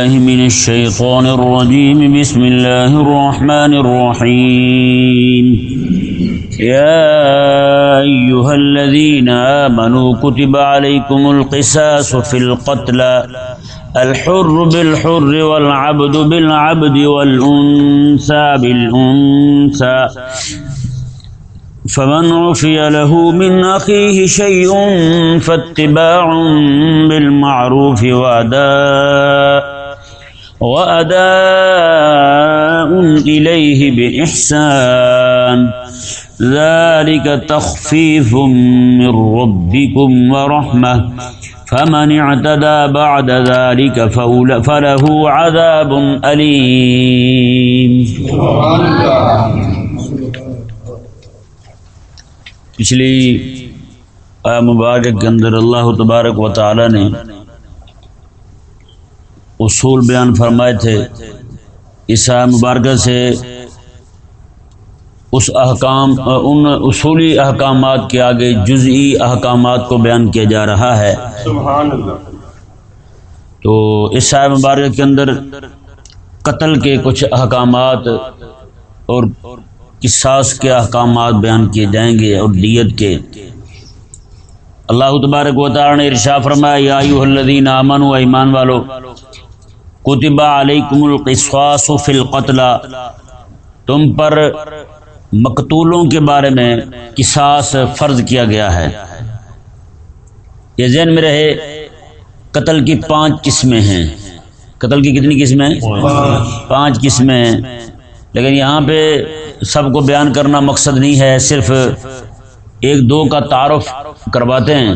الله من الشيطان الرجيم. بسم الله الرحمن الرحيم. يا أيها الذين آمنوا كتب عليكم القساس في القتلى. الحر بالحر والعبد بالعبد والأنثى بالأنثى. فمن عفي له من أخيه شيء فاتباع بالمعروف وأداء. وأداء إليه بإحسان ذلك تخفيف من ربكم ورحمة فمن اعتدى بعد ذلك فله عذاب أليم. پچھلی مبارک کے اندر اللہ تبارک و تعالی نے اصول بیان فرمائے تھے۔ اس مبارکہ سے اس احکام، ان اصولی احکامات کے آگے جزئی احکامات کو بیان کیا جا رہا ہے۔ سبحان اللہ تو اس آیا مبارک کے اندر قتل کے کچھ احکامات اور قصاص کے احکامات بیان کیے جائیں گے اور دیت کے۔ اللہ تبارک و تعالی نے ارشا فرمایا، یا ایھا الذین آمنوا ایمان والو کتب علیکم القصاص فی القتل۔ تم پر مقتولوں کے بارے میں قصاص فرض کیا گیا ہے۔ یہ ذہن میں رہے، قتل کی پانچ قسمیں ہیں۔ قتل کی کتنی قسمیں پانچ قسمیں ہیں۔ لیکن یہاں پہ سب کو بیان کرنا مقصد نہیں ہے، صرف ایک دو کا تعارف کرواتے ہیں۔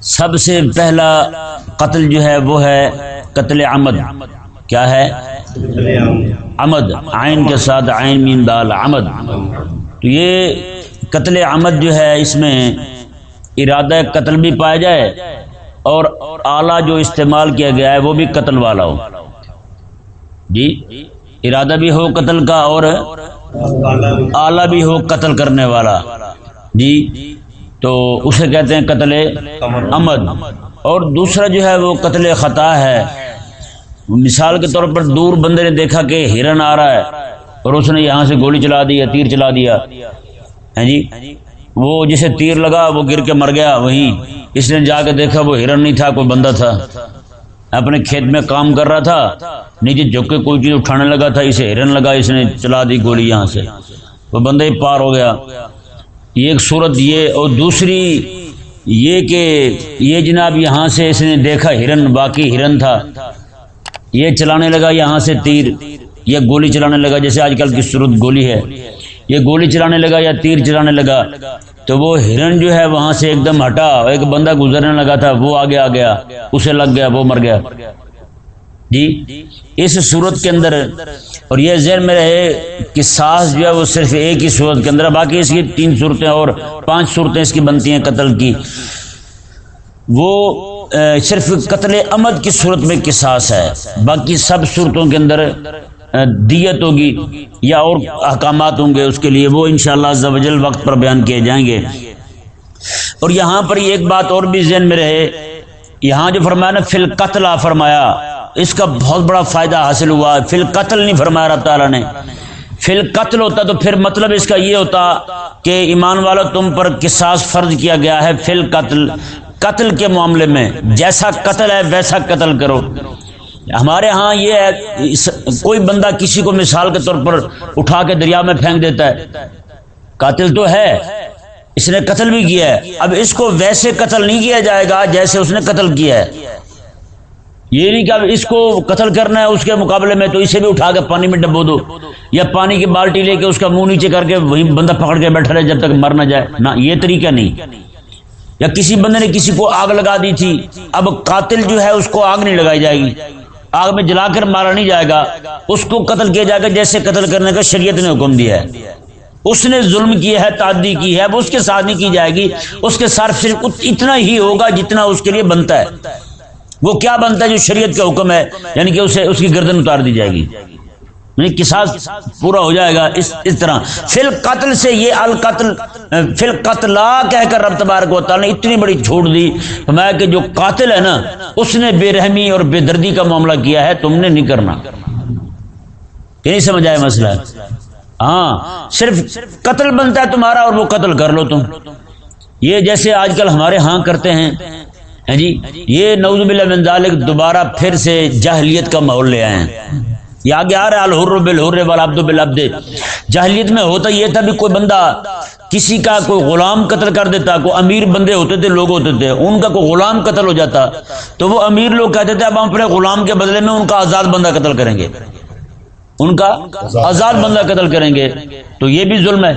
سب سے پہلا قتل جو ہے وہ ہے قتل عمد، کیا ہے؟ عمد، عین کے ساتھ عین مین دال عمد۔ تو یہ قتل عمد جو ہے، اس میں ارادہ قتل بھی پایا جائے اور آلہ جو استعمال کیا گیا ہے، وہ بھی قتل والا ہو۔ جی ارادہ بھی ہو قتل کا اور آلہ بھی ہو قتل کرنے والا۔ جی تو اسے کہتے ہیں قتل عمد۔ اور دوسرا جو ہے، وہ قتل خطا ہے۔ مثال کے طور پر دور بندے نے دیکھا کہ ہرن آ رہا ہے اور اس نے یہاں سے گولی چلا دی یا تیر چلا دیا۔ ہے جی؟ وہ جسے تیر لگا وہ گر کے مر گیا، وہیں۔ اس نے جا کے دیکھا وہ ہرن نہیں تھا، کوئی بندہ تھا۔ اپنے کھیت میں کام کر رہا تھا، نیچے جھک کے کوئی چیز اٹھانے لگا تھا، اسے ہرن لگا، اس نے چلا دی گولی یہاں سے۔ وہ بندہ ہی پار ہو گیا۔ یہ ایک صورت یہ، اور دوسری یہ کہ یہ جناب یہاں سے اس نے دیکھا ہرن باقی ہرن تھا۔ یہ چلانے لگا یہاں سے تیر، یہ گولی چلانے لگا، جیسے آج کل کی صورت گولی ہے۔ یہ گولی چلانے لگا یا تیر چلانے لگا، تو وہ ہرن جو ہے وہاں سے ایک دم ہٹا، ایک بندہ گزرنے لگا تھا، وہ آگے آ گیا، اسے لگ گیا، وہ مر گیا۔ جی اس صورت کے اندر، اور یہ ذہن میں رہے کہ ساس جو ہے وہ صرف ایک ہی صورت کے اندر، باقی اس کی تین صورتیں اور پانچ صورتیں اس کی بنتی ہیں قتل کی۔ وہ صرف قتل عمد کی صورت میں قصاص ہے۔ باقی سب صورتوں کے اندر دیت ہوگی یا اور احکامات ہوں گے، اس کے لیے وہ انشاءاللہ شاء اللہ وقت پر بیان کیے جائیں گے۔ اور یہاں پر یہ ایک بات اور بھی ذہن میں رہے، یہاں جو فرمایا نا فل قتل فرمایا، اس کا بہت بڑا فائدہ حاصل ہوا۔ فل قتل نہیں فرمایا رب تعالیٰ نے۔ فل قتل ہوتا تو پھر مطلب اس کا یہ ہوتا کہ ایمان والو تم پر قصاص فرض کیا گیا ہے فل قتل قتل کے معاملے میں، جیسا قتل ہے ویسا قتل کرو۔ ہمارے ہاں یہ ہے کوئی بندہ کسی کو مثال کے طور پر اٹھا کے دریا میں پھینک دیتا ہے۔ قاتل تو ہے، اس نے قتل بھی کیا ہے۔ اب اس کو ویسے قتل نہیں کیا جائے گا جیسے اس نے قتل کیا ہے۔ یہ نہیں کہ اب اس کو قتل کرنا ہے، اس کے مقابلے میں تو اسے بھی اٹھا کے پانی میں ڈبو دو۔ یا پانی کی بالٹی لے کے اس کا منہ نیچے کر کے وہیں بندہ پکڑ کے بیٹھا رہے جب تک مر نہ جائے۔ نہ، یہ طریقہ نہیں۔ یا کسی بندے نے کسی کو آگ لگا دی تھی، اب قاتل جو ہے اس کو آگ نہیں لگائی جائے گی۔ آگ میں جلا کر مارا نہیں جائے گا، اس کو قتل کیا جائے گا جیسے قتل کرنے کا شریعت نے حکم دیا ہے۔ اس نے ظلم کیا ہے، تعدی کی ہے وہ اس کے ساتھ نہیں کی جائے گی۔ اس کے ساتھ صرف اتنا ہی ہوگا جتنا اس کے لیے بنتا ہے۔ وہ کیا بنتا ہے جو شریعت کا حکم ہے؟ یعنی کہ اسے اس کی گردن اتار دی جائے گی۔ یعنی قصاص پورا ہو جائے گا اس اس طرح۔ فل قتل سے یہ القتل، فل قتل کہہ کر رب تبارک و تعالی نے اتنی بڑی چھوٹ دی۔ فرمایا کہ جو قاتل ہے نا، اس نے بے رحمی اور بے دردی کا معاملہ کیا ہے، تم نے نہیں کرنا۔ کہ نہیں سمجھ آئے مسئلہ؟ ہاں صرف قتل بنتا ہے تمہارا اور وہ قتل کر لو تم۔ یہ جیسے آج کل ہمارے ہاں کرتے ہیں۔ ہیں جی؟ یہ نوز باللہ من ذالک دوبارہ پھر سے جاہلیت کا ماحول لے آئے ہیں۔ یہ آگے آ رہا ہے، الحر بالحر والعبد بالعبد۔ جاہلیت میں ہوتا یہ تھا بھی کوئی بندہ کسی کا کوئی غلام قتل کر دیتا، کوئی امیر بندے ہوتے تھے، لوگ ہوتے تھے، ان کا کوئی غلام قتل ہو جاتا۔ تو وہ امیر لوگ کہتے تھے، اب ہم اپنے غلام کے بدلے میں ان کا آزاد بندہ قتل کریں گے۔ ان کا آزاد بندہ قتل کریں گے۔ تو یہ بھی ظلم ہے۔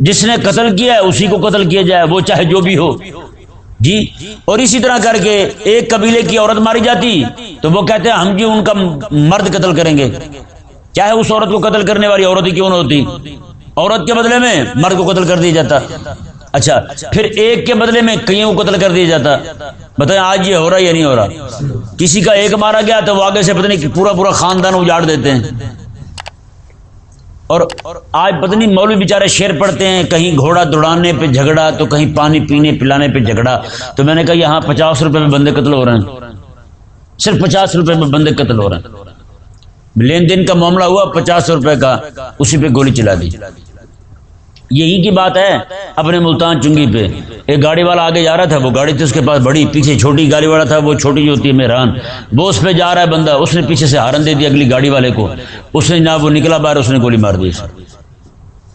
جس نے قتل کیا ہے، اسی کو قتل کیا جائے، وہ چاہے جو بھی ہو۔ جی اور اسی طرح کر کے ایک قبیلے کی عورت ماری جاتی، تو وہ کہتے ہیں، ہم جی ان کا مرد قتل کریں گے۔ چاہے اس عورت کو قتل کرنے والی عورت ہی کیوں نہ ہوتی۔ عورت کے بدلے میں مرد کو قتل کر دیا جاتا۔ اچھا پھر ایک کے بدلے میں کئیوں کو قتل کر دیا جاتا؟ بتائیں، آج یہ ہو رہا یا نہیں ہو رہا؟ کسی کا ایک مارا گیا تو وہ آگے سے پتہ نہیں پورا پورا خاندان اجاڑ دیتے ہیں۔ اور آج بدنی مولوی بیچارے شیر پڑتے ہیں، کہیں گھوڑا دوڑانے پہ جھگڑا، تو کہیں پانی پینے پلانے پہ جھگڑا۔ تو میں نے کہا، یہاں پچاس روپے میں بندے قتل ہو رہے ہیں۔ صرف پچاس روپے میں بندے قتل ہو رہے ہیں۔ لین دین کا معاملہ ہوا، پچاس روپے کا، اسی پہ گولی چلا دی۔ یہی کی بات ہے؟ اپنے ملتان چنگی پہ۔ ایک گاڑی والا آگے جا رہا تھا، وہ گاڑی تھی، اس کے پاس بڑی پیچھے چھوٹی گاڑی والا تھا، وہ چھوٹی جو ہوتی ہے مہران۔ وہ اس پہ جا رہا ہے بندہ، اس نے پیچھے سے ہارن دے دیا اگلی گاڑی والے کو۔ اس نے نہ وہ نکلا باہر، اس نے گولی مار دی۔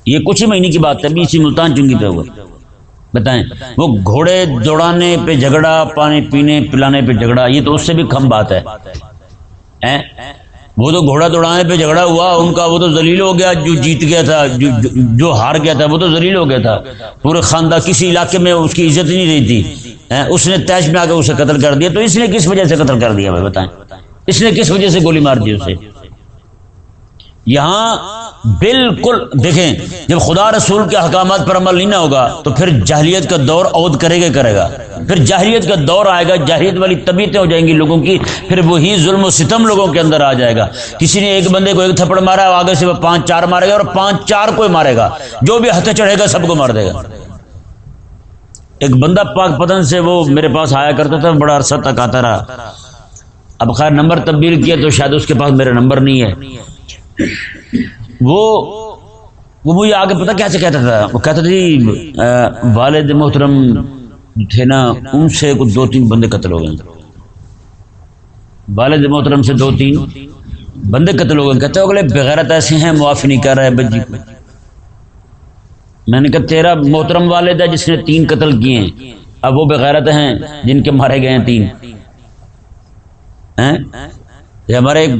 یہ کچھ ہی مہینے کی بات ہے ابھی اسی ملتان چنگی پہ ہوا۔ بتائیں، وہ گھوڑے دوڑانے پہ جھگڑا، پانی پینے پلانے پہ جھگڑا، یہ تو اس سے بھی کم بات ہے۔ وہ تو گھوڑا دوڑانے پہ جھگڑا ہوا ان کا وہ تو ذلیل ہو گیا جو جیت گیا تھا جو, جو ہار گیا تھا وہ تو ذلیل ہو گیا تھا۔ پورے خاندان کسی علاقے میں اس کی عزت نہیں رہی تھی۔ اس نے تیش میں آ کے اسے قتل کر دیا۔ تو اس نے کس وجہ سے قتل کر دیا؟ بھائی بتائیں۔ اس نے کس وجہ سے گولی مار دی اسے؟ یہاں بالکل دیکھیں جب خدا رسول کے احکامات پر عمل نہیں نہ ہوگا تو پھر جاہلیت کا دور عود کرے گا کرے گا۔ پھر جاہلیت کا دور آئے گا جاہلیت والی طبیعتیں ہو جائیں گی لوگوں کی، پھر وہی ظلم و ستم لوگوں کے اندر آ جائے گا۔ کسی نے ایک بندے کو ایک تھپڑ مارا، آگے سے وہ پانچ چار مارے گا اور پانچ چار کو مارے گا۔ جو بھی ہتھے چڑھے گا، سب کو مار دے گا۔ ایک بندہ پاک پتن سے وہ میرے پاس آیا کرتا تھا، بڑا عرصہ تک آتا رہا۔ اب خیر نمبر تبدیل کیا تو شاید اس کے پاس میرا نمبر نہیں ہے۔ وہ وہ مجھے آگے پتا کیا سے کہتا تھا؟ وہ کہتا تھا جی والد محترم تھے نا، ان سے کچھ دو تین بندے قتل ہو گئے والد محترم سے دو تین بندے قتل ہو گئے کہتے اگلے بغیرت ایسے ہیں معافی نہیں کر رہے بجی۔ کو میں نے کہا، تیرا محترم والد ہے جس نے تین قتل کیے ہیں۔ اب وہ بغیرت ہیں جن کے مارے گئے ہیں تین۔ یہ ہمارے ایک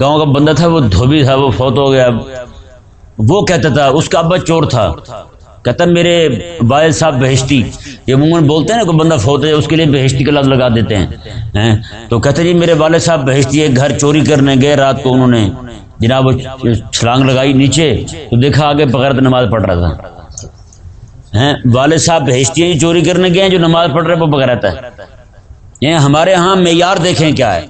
گاؤں کا بندہ تھا، وہ دھوبی تھا، وہ فوت ہو گیا۔ وہ کہتا تھا، اس کا ابا چور تھا۔ کہتا میرے والد صاحب بہشتی۔ یہ عموماً بولتے ہیں نا کوئی بندہ فوت ہے اس کے لیے بہشتی کا لفظ لگا دیتے ہیں۔ تو کہتے جی میرے والد صاحب بہشتی ایک گھر چوری کرنے گئے رات کو انہوں نے۔ جناب، وہ چھلانگ لگائی نیچے، تو دیکھا آگے بغیر نماز پڑھ رہا تھا۔ والد صاحب بہشتی چوری کرنے گئے ہیں، جو نماز پڑھ رہے وہ بغیر ہے۔ ہمارے ہاں معیار دیکھیں کیا ہے۔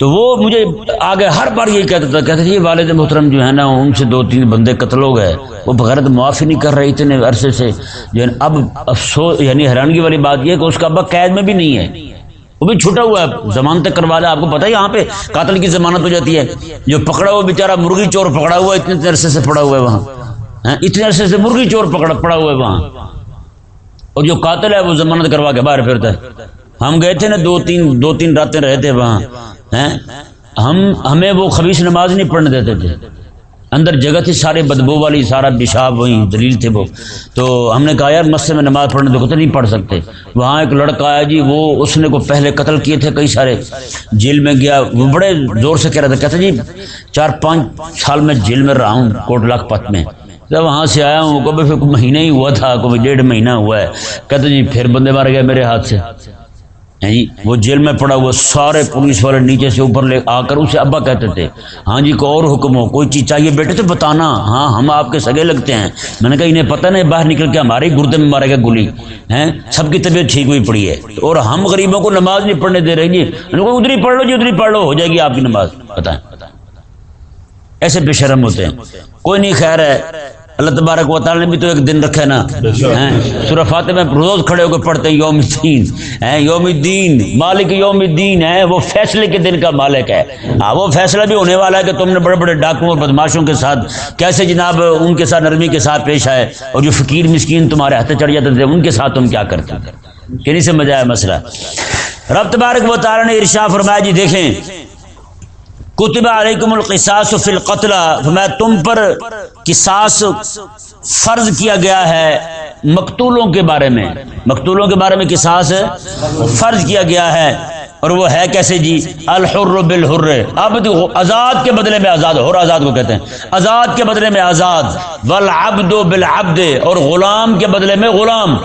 تو وہ مجھے آگے ہر بار یہی کہتا تھا کہتے تھے والد محترم جو ہے نا، ان سے دو تین بندے قتل ہو گئے۔ وہ بغیر معافی نہیں کر رہے اتنے عرصے سے۔ جو اب افسوس یعنی حیرانگی والی بات یہ کہ اس کا ابا قید میں بھی نہیں ہے۔ وہ بھی چھٹا ہوا ہے ضمانت کروا لیا۔ آپ کو پتا ہے، یہاں پہ قاتل کی ضمانت ہو جاتی ہے۔ جو پکڑا ہوا بےچارا مرغی چور پکڑا ہوا اتنے عرصے سے پڑا ہوا ہے وہاں۔ ہاں، اتنے عرصے سے مرغی چور پکڑا پڑا ہوا ہے وہاں۔ اور جو قاتل ہے، وہ ضمانت کروا کے باہر پھرتا ہے۔ ہم گئے تھے نا، دو تین دو تین راتیں رہے تھے وہاں۔ ہم ہمیں وہ خبیص نماز نہیں پڑھنے دیتے تھے۔ اندر جگہ تھی، سارے بدبو والی، سارا پیشاب وہی دلیل تھے وہ۔ تو ہم نے کہا، یار، مسجد میں نماز پڑھنے تو نہیں پڑھ سکتے۔ وہاں ایک لڑکا آیا جی وہ اس نے کو پہلے قتل کیے تھے کئی سارے۔ جیل میں گیا، وہ بڑے زور سے کہہ رہا تھا کہتے جی چار پانچ سال میں جیل میں رہا ہوں، کوٹ لاکھ پت میں۔ جب وہاں سے آیا ہوں کبھی پھر مہینہ ہی ہوا تھا کبھی ڈیڑھ مہینہ ہوا ہے۔ کہتے جی پھر بندے مار گئے میرے ہاتھ سے۔ جی؟ وہ جیل میں پڑا ہوا سارے پولیس والے نیچے سے اوپر لے آ کر اسے ابا کہتے تھے۔ ہاں جی کوئی اور حکم ہو، کوئی چیز چاہیے بیٹے تو بتانا۔ ہاں ہم آپ کے سگے لگتے ہیں۔ میں نے کہا، انہیں پتہ نہیں باہر نکل کے ہمارے گردے میں مارے گا گلی ہیں؟ سب کی طبیعت ٹھیک ہوئی پڑی ہے۔ اور ہم غریبوں کو نماز نہیں پڑھنے دے رہے جی ادھر ہی پڑھ لو جی ادھر ہی پڑھ لو، ہو جائے گی آپ کی نماز۔ بتائیں۔ ایسے بے شرم ہوتے ہیں۔ کوئی نہیں خیر ہے۔ اللہ تبارک و تعالی نے بھی تو ایک دن رکھا نا؟ سورہ فاتح میں روز کھڑے ہو کے پڑھتے ہیں یوم الدین۔ یوم الدین۔ مالک یوم الدین ہے وہ فیصلے کے دن کا مالک ہے۔ ہاں وہ فیصلہ بھی ہونے والا ہے کہ تم نے بڑے بڑے ڈاکوں اور بدماشوں کے ساتھ کیسے جناب ان کے ساتھ نرمی کے ساتھ پیش آئے اور جو فقیر مسکین تمہارے ہاتھ چڑھ جاتے تھے ان کے ساتھ تم کیا کرتے کہ نہیں سمجھ آیا مسئلہ؟ رب تبارک و تعالی نے ارشا فرمایا جی دیکھیں کتب علیکم القصاص فی القتل میں تم پر قصاص فرض کیا گیا ہے مقتولوں کے بارے میں۔ مقتولوں کے بارے میں قصاص فرض کیا گیا ہے۔ اور وہ ہے کیسے جی؟ الحر بالحر۔ اب آزاد کے بدلے میں آزاد ہو آزاد کو کہتے ہیں۔ آزاد کے بدلے میں آزاد، والعبد بالعبد۔ اور غلام کے بدلے میں غلام۔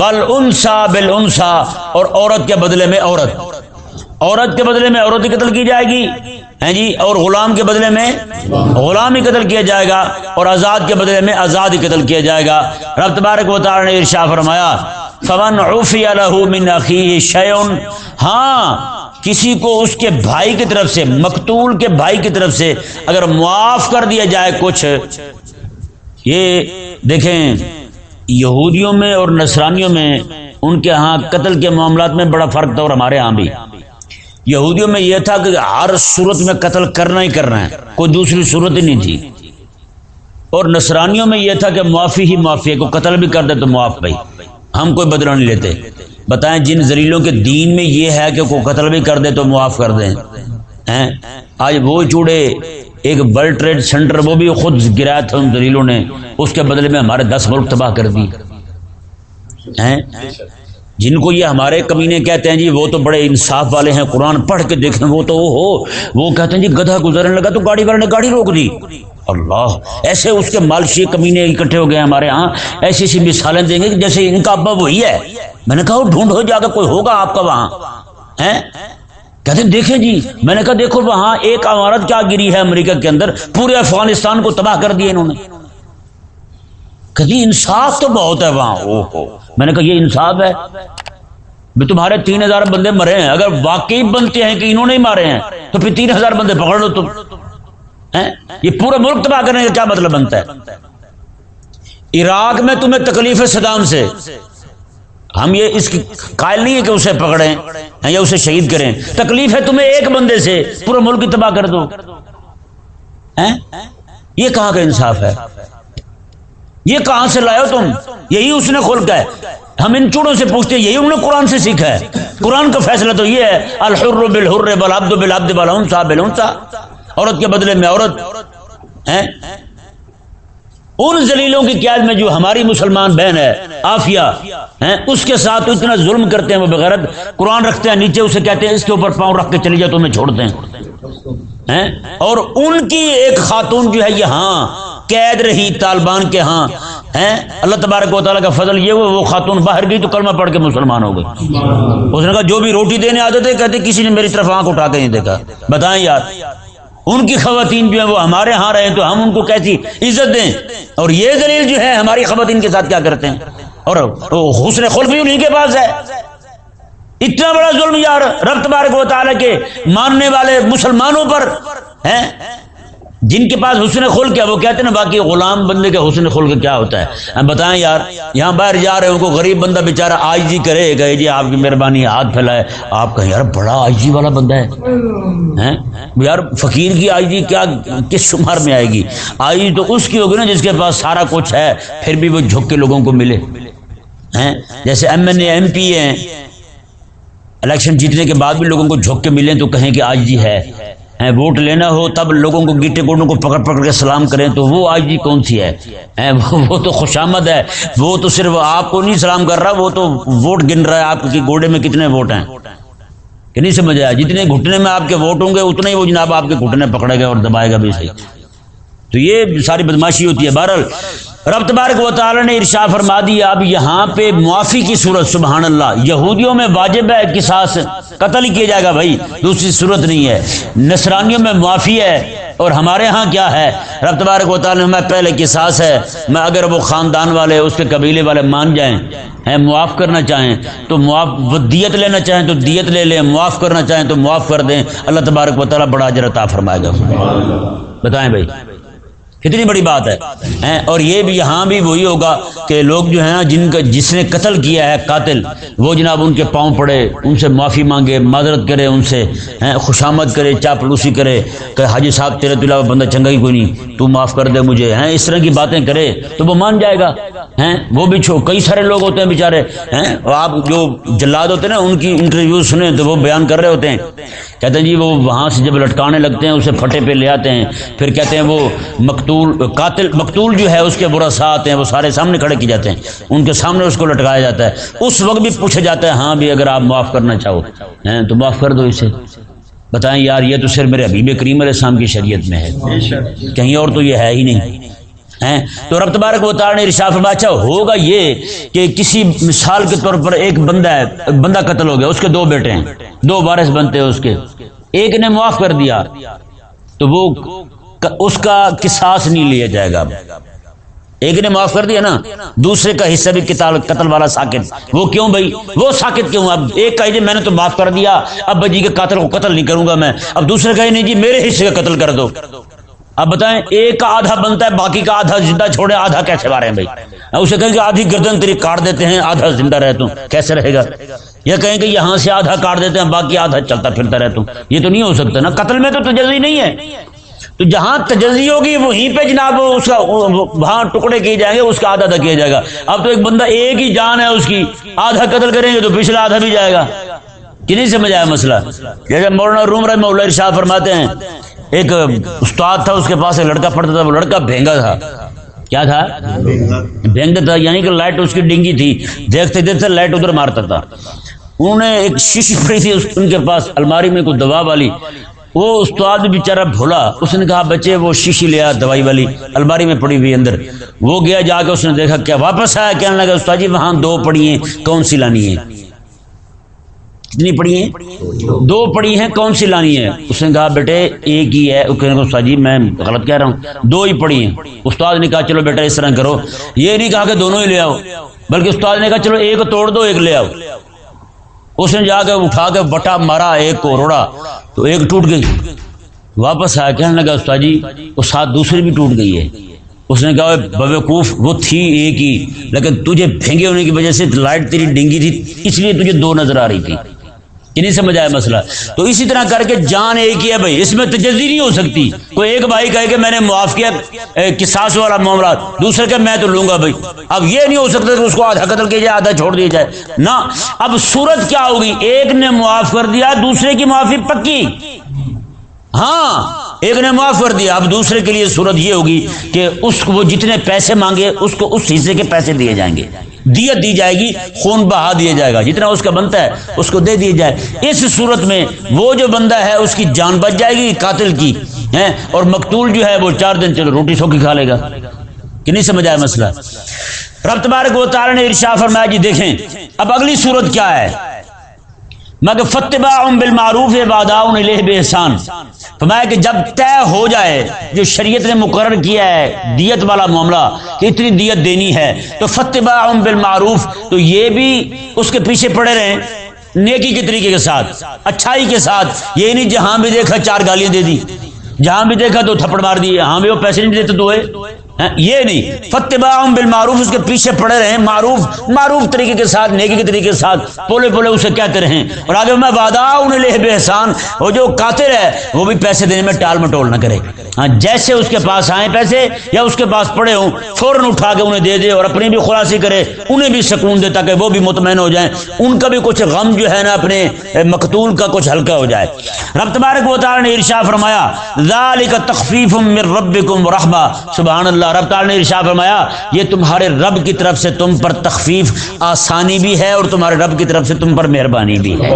والانسا بالانسا۔ اور عورت کے بدلے میں عورت۔ عورت کے بدلے میں عورت قتل کی جائے گی۔ ہیں جی؟ اور غلام کے بدلے میں غلام ہی قتل کیا جائے گا اور آزاد کے بدلے میں آزاد ہی قتل کیا جائے گا۔ رب تبارک و تعالی نے ارشا فرمایا، فمن عفی له من اخیه شیء ہاں کسی کو اس کے بھائی کی طرف سے، مقتول کے بھائی کی طرف سے اگر معاف کر دیا جائے کچھ، یہ دیکھیں، یہودیوں میں اور نصرانیوں میں ان کے ہاں قتل کے معاملات میں بڑا فرق تھا اور ہمارے ہاں بھی۔ یہودیوں میں یہ تھا کہ ہر صورت میں قتل کرنا ہی کرنا ہے، کوئی دوسری صورت ہی نہیں تھی۔ اور نصرانیوں میں یہ تھا کہ معافی ہی معافی ہے، کوئی قتل بھی کر دے تو معاف بھائی۔ ہم کوئی بدلہ نہیں لیتے۔ بتائیں جن زریلوں کے دین میں یہ ہے کہ کوئی قتل بھی کر دے تو معاف کر دیں۔ آج وہ چوڑے ایک ورلڈ ٹریڈ سینٹر، وہ بھی خود گرایا تھا ان زریلوں نے۔ اس کے بدلے میں ہمارے دس ملک تباہ کر دی جن کو یہ ہمارے کمینے کہتے ہیں جی وہ تو بڑے انصاف والے ہیں قرآن پڑھ کے دیکھیں وہ تو وہ ہو۔ وہ کہتے ہیں جی گدھا گزرنے لگا تو گاڑی والے نے گاڑی روک دی۔ اللہ ایسے اس کے مالشی کمینے اکٹھے ہو گئے ہمارے ہاں۔ ایسی ایسی مثالیں دیں گے کہ جیسے ان کا ابا وہی ہے۔ میں نے کہا وہ ڈھونڈ ہو جا کے کوئی ہوگا آپ کا وہاں۔ کہتے دیکھیں جی میں نے کہا دیکھو وہاں ایک عمارت کیا گری ہے امریکہ کے اندر پورے افغانستان کو تباہ کر دیا انہوں نے۔ کہتی انصاف تو بہت ہے وہاں۔ او ہو۔ میں نے کہا، یہ انصاف ہے۔ تمہارے تین ہزار بندے مرے ہیں۔ اگر واقعی بنتے ہیں کہ انہوں نے مارے ہیں، تو پھر تین ہزار بندے پکڑ لو تم۔ یہ پورا ملک تباہ کرنے کا کیا مطلب بنتا ہے؟ عراق میں تمہیں تکلیف ہے صدام سے۔ ہم یہ اس کی قائل نہیں ہے کہ اسے پکڑیں یا اسے شہید کریں۔ تکلیف ہے تمہیں ایک بندے سے۔ پورا ملک تباہ کر دو۔ یہ کہاں کا انصاف ہے؟ یہ کہاں سے لائے تم؟ یہی اس نے کھول کا ہے۔ ہم ان چوڑوں سے پوچھتے ہیں، یہی انہوں نے قرآن سے سیکھا ہے۔ قرآن کا فیصلہ تو یہ ہے، الحر بالحر بالعبد بالعبد بالانسا بالانسا عورت کے بدلے میں عورت، ہیں؟ ان زلیلوں کی قیاد میں جو ہماری مسلمان بہن ہے آفیہ ہیں؟ اس کے ساتھ اتنا ظلم کرتے ہیں وہ بغیرت۔ قرآن رکھتے ہیں، نیچے اسے کہتے ہیں، اس کے اوپر پاؤں رکھ کے چلی جاؤ تو میں چھوڑتے ہیں؟ اور ان کی ایک خاتون جو ہے، یہ ہاں قید رہی طالبان کے ہاں ہیں؟ اللہ تبارک و تعالیٰ کا فضل یہ وہ خاتون باہر گئی تو کلمہ پڑھ کے مسلمان ہو گئی۔ اس نے کہا، جو بھی روٹی دینے آتے تھے، کہتے کسی نے میری طرف آنکھ اٹھا کے نہیں دیکھا۔ بتائیں یار، ان کی خواتین جو ہیں، وہ ہمارے ہاں رہے تو ہم ان کو کیسی عزت دیں؟ اور یہ دلیل جو ہے، ہماری خواتین کے ساتھ کیا کرتے ہیں؟ اور حسن خلق بھی انہیں کے پاس ہے۔ اتنا بڑا ظلم یار، رب تبارک و تعالیٰ کے ماننے والے مسلمانوں پر، ہیں؟ جن کے پاس حسن خل کیا وہ کہتے ہیں نا، باقی غلام بندے کے حسن خل کیا ہوتا ہے؟ بتائیں یار، یہاں باہر جا رہے ہیں، ان کو غریب بندہ بےچارا آئی جی کرے گئے جی آپ کی مہربانی، ہاتھ پھیلائے۔ آپ کہیں یار بڑا آئی جی والا بندہ ہے۔ یار فقیر کی آئی جی کیا، کس شمار میں آئے گی؟ آئی جی تو اس کی ہوگی نا جس کے پاس سارا کچھ ہے، پھر بھی وہ جھک کے لوگوں کو ملے۔ جیسے M N A, M P ہیں۔ الیکشن جیتنے کے بعد بھی لوگوں کو جھک کے ملیں تو کہیں کہ آج جی ہے۔ ووٹ لینا ہو تب لوگوں کو گیٹے گوٹوں کو پکڑ پکڑ کے سلام کریں تو وہ آج بھی کون سی ہے؟ وہ تو خوشامد ہے۔ وہ تو صرف آپ کو نہیں سلام کر رہا، وہ تو ووٹ گن رہا ہے۔ آپ کی گوڑے میں کتنے ووٹ ہیں؟ کہ نہیں سمجھ آیا جتنے گھٹنے میں آپ کے ووٹ ہوں گے، اتنے ہی وہ جناب آپ کے گھٹنے پکڑے گا اور دبائے گا بھی صحیح۔ تو یہ ساری بدماشی ہوتی ہے۔ بہرحال رب تبارک و تعالی نے ارشا فرما دیا اب یہاں پہ معافی کی صورت، سبحان اللہ۔ یہودیوں میں واجب ہے قصاص قتل کیا جائے گا بھائی، دوسری صورت نہیں ہے۔ نصرانیوں میں معافی ہے، اور ہمارے ہاں کیا ہے؟ رب تبارک و تعالیٰ میں پہلے کی ساس ہے، میں اگر وہ خاندان والے، اس کے قبیلے والے مان جائیں، ہیں، معاف کرنا چاہیں، تو معاف، وہ دیت لینا چاہیں تو دیت لے لیں، معاف کرنا چاہیں تو معاف کر دیں۔ اللہ تبارک و تعالیٰ بڑا عطا فرمائے گا۔ بتائیں بھائی۔ کتنی بڑی بات ہے اور یہ بھی یہاں بھی وہی ہوگا کہ لوگ جو ہیں جن کا جس نے قتل کیا ہے، قاتل، وہ جناب ان کے پاؤں پڑے، ان سے معافی مانگے، معذرت کرے ان سے خوشامد کرے چاپلوسی کرے، کہ حاجی صاحب، تیرے تو علاوہ بندہ چنگا ہی کوئی نہیں، تو معاف کر دے مجھے، ہیں؟ اس طرح کی باتیں کرے تو وہ مان جائے گا۔ ہیں؟ وہ بھی چھو کئی سارے لوگ ہوتے ہیں بےچارے ہیں؟ آپ جو جلاد ہوتے ہیں نا ان کی انٹرویو سنیں تو وہ بیان کر رہے ہوتے ہیں۔ کہتے ہیں جی وہ وہاں سے جب لٹکانے لگتے ہیں اسے پھٹے پہ لے آتے ہیں۔ پھر کہتے ہیں وہ مقتول قاتل مقتول جو ہے اس کے برا سا آتے ہیں وہ سارے سامنے کھڑے کی جاتے ہیں۔ ان کے سامنے اس کو لٹکایا جاتا ہے۔ اس وقت بھی پوچھا جاتا ہے ہاں بھی اگر آپ معاف کرنا چاہو ہیں؟ تو معاف کر دو اسے۔ بتائیں یار یہ تو صرف میرے حبیب کریم علیہ السلام کی شریعت میں ہے۔ کہیں اور تو یہ ہے ہی نہیں۔ تو رب تبارک و تعالی نے ارشاد فرمایا اچھا ہوگا یہ کہ کسی مثال کے طور پر ایک بندہ ہے، بندہ قتل ہو گیا، اس کے دو بیٹے ہیں، دو وارث بنتے ہیں اس کے، ایک نے معاف کر دیا، تو وہ اس کا قصاص نہیں لیا جائے گا ایک نے معاف کر دیا نا، دوسرے کا حصہ بھی قتل والا ساکت۔ وہ کیوں بھائی؟ وہ ساکت کیوں؟ اب ایک کہ جی میں نے تو معاف کر دیا اب جی کے قاتل کو قتل نہیں کروں گا میں۔ اب دوسرے کہ نہیں جی میرے حصے کا قتل کر دو۔ اب بتائیں، ایک کا آدھا بنتا ہے، باقی کا آدھا زندہ چھوڑے آدھا کیسے مارے بھائی؟ اسے کہیں کہ آدھی گردن تیری کاٹ دیتے ہیں، آدھا زندہ رہتا ہوں کیسے رہے گا؟ یا کہیں کہ یہاں سے آدھا کاٹ دیتے ہیں، باقی آدھا چلتا پھرتا رہتا ہوں یہ تو نہیں ہو سکتا نا، قتل میں تو تجزی نہیں ہے۔ تو جہاں تجزی ہوگی، وہیں پہ جناب اس کا، وہاں ٹکڑے کیے جائیں گے، اس کا آدھا آدھا کیا جائے گا۔ اب تو ایک بندہ ایک ہی جان ہے اس کی، آدھا قتل کریں گے تو پچھلا آدھا بھی جائے گا۔ کہ نہیں سمجھ آیا مسئلہ؟ جیسے مولانا روم رحمہ اللہ ارشاد فرماتے ہیں ایک استاد تھا، اس کے پاس ایک لڑکا پڑھتا تھا، وہ لڑکا بھینگا تھا۔ کیا تھا؟ بھینگ تھا یعنی کہ لائٹ اس کی ڈنگی تھی۔ دیکھتے دیکھتے لائٹ ادھر مارتا تھا۔ انہوں نے ایک شیشی پڑی تھی ان کے پاس الماری میں کوئی دوا والی۔ وہ استاد بیچارہ بھولا۔ اس نے کہا، بچے، وہ شیشی لیا دوائی والی۔ الماری میں پڑی ہوئی اندر۔ وہ گیا جا کے اس نے دیکھا، کیا واپس آیا؟ کہنے لگا، استاد جی وہاں دو پڑی ہیں، کون سی لانی ہے؟ کتنی پڑی ہیں؟ دو پڑی ہیں، کون سی لانی ہے؟ اس نے کہا، بیٹے، ایک ہی ہے۔ استاد جی میں غلط کہہ رہا ہوں۔ دو ہی پڑی ہیں۔ استاد نے کہا، چلو بیٹا، اس طرح کرو۔ یہ نہیں کہا کہ دونوں ہی لے آؤ، بلکہ استاد نے کہا، چلو ایک توڑ دو، ایک لے آؤ۔ اس نے جا کے اٹھا کے بٹا مارا، ایک کو روڑا، تو ایک ٹوٹ گئی۔ واپس آیا، کہنے لگا، استاد جی وہ ساتھ دوسری بھی ٹوٹ گئی ہے۔ اس نے کہا بوقوف وہ تھی ایک ہی، لیکن تجھے پھینگے ہونے کی وجہ سے لائٹ تیری ڈنگی تھی، اس لیے تجھے دو نظر آ رہی تھی۔ نہیں سمجھ آیا مسئلہ؟ تو اسی طرح کر کے جان ایک ہی ہے بھائی، اس میں تجزی نہیں ہو سکتی۔ کوئی ایک بھائی کہے کہ میں نے معاف کیا کساس والا معاملہ دوسرے کہ میں تو لوں گا بھائی۔ اب یہ نہیں ہو سکتا کہ اس کو آدھا قتل کیا جائے، آدھا چھوڑ دیا جائے۔ نہ، اب صورت کیا ہوگی؟ ایک نے معاف کر دیا، دوسرے کی معافی پکی۔ ہاں۔ ایک نے معاف کر دیا۔ اب دوسرے کے لیے صورت یہ ہوگی کہ اس کو وہ جتنے پیسے مانگے، اس کو اس حصے کے پیسے دیے جائیں گے۔ دیت دی جائے گی، خون بہا دیا جائے گا۔ جتنا اس کا بنتا ہے، اس کو دے دیا جائے اس صورت میں وہ جو بندہ ہے، اس کی جان بچ جائے گی قاتل کی ہے اور مقتول جو ہے، وہ چار دن چلو روٹی سوکھی کھا لے گا۔ کہ نہیں سمجھ آیا مسئلہ؟ رب تبارک و تعالی نے ارشا فرمایا جی دیکھیں، اب اگلی صورت کیا ہے؟ مگر فتبا بالمعروف بے احسان فرمایا کہ جب طے ہو جائے جو شریعت نے مقرر کیا ہے، دیت والا معاملہ کہ اتنی دیت دینی ہے، تو فتبا بالمعروف تو یہ بھی اس کے پیچھے پڑے رہے نیکی کے طریقے کے ساتھ، اچھائی کے ساتھ۔ یہ نہیں جہاں بھی دیکھا چار گالیاں دے دی، جہاں بھی دیکھا تو تھپڑ مار دی ہاں بھی وہ پیسے نہیں دیتے تو یہ نہیں. فتبا بالمعروف، اس کے پیچھے پڑے رہے معروف معروف طریقے کے ساتھ، نیکی کے طریقے کے ساتھ، پولے پولے اسے کہتے رہیں اور آگے میں وعدہ انہیں لے بے احسان، وہ جو قاتل ہے، وہ بھی پیسے دینے میں ٹال مٹول نہ کرے۔ ہاں جیسے اس کے پاس آئیں پیسے یا اس کے پاس پڑے ہوں، فوراً اٹھا کے انہیں دے دے اور اپنی بھی خلاصی کرے، انہیں بھی سکون دے تاکہ وہ بھی مطمئن ہو جائیں۔ ان کا بھی کچھ غم جو ہے نا، اپنے مقتول کا کچھ ہلکا ہو جائے۔ رب تبارک و تعالی نے ارشا فرمایا ذالک تخفیف من ربکم ورحمہ سبحان اللہ۔ رب تعالی نے ارشاد فرمایا، یہ تمہارے رب کی طرف سے تم پر تخفیف آسانی بھی ہے اور تمہارے رب کی طرف سے تم پر مہربانی بھی ہے۔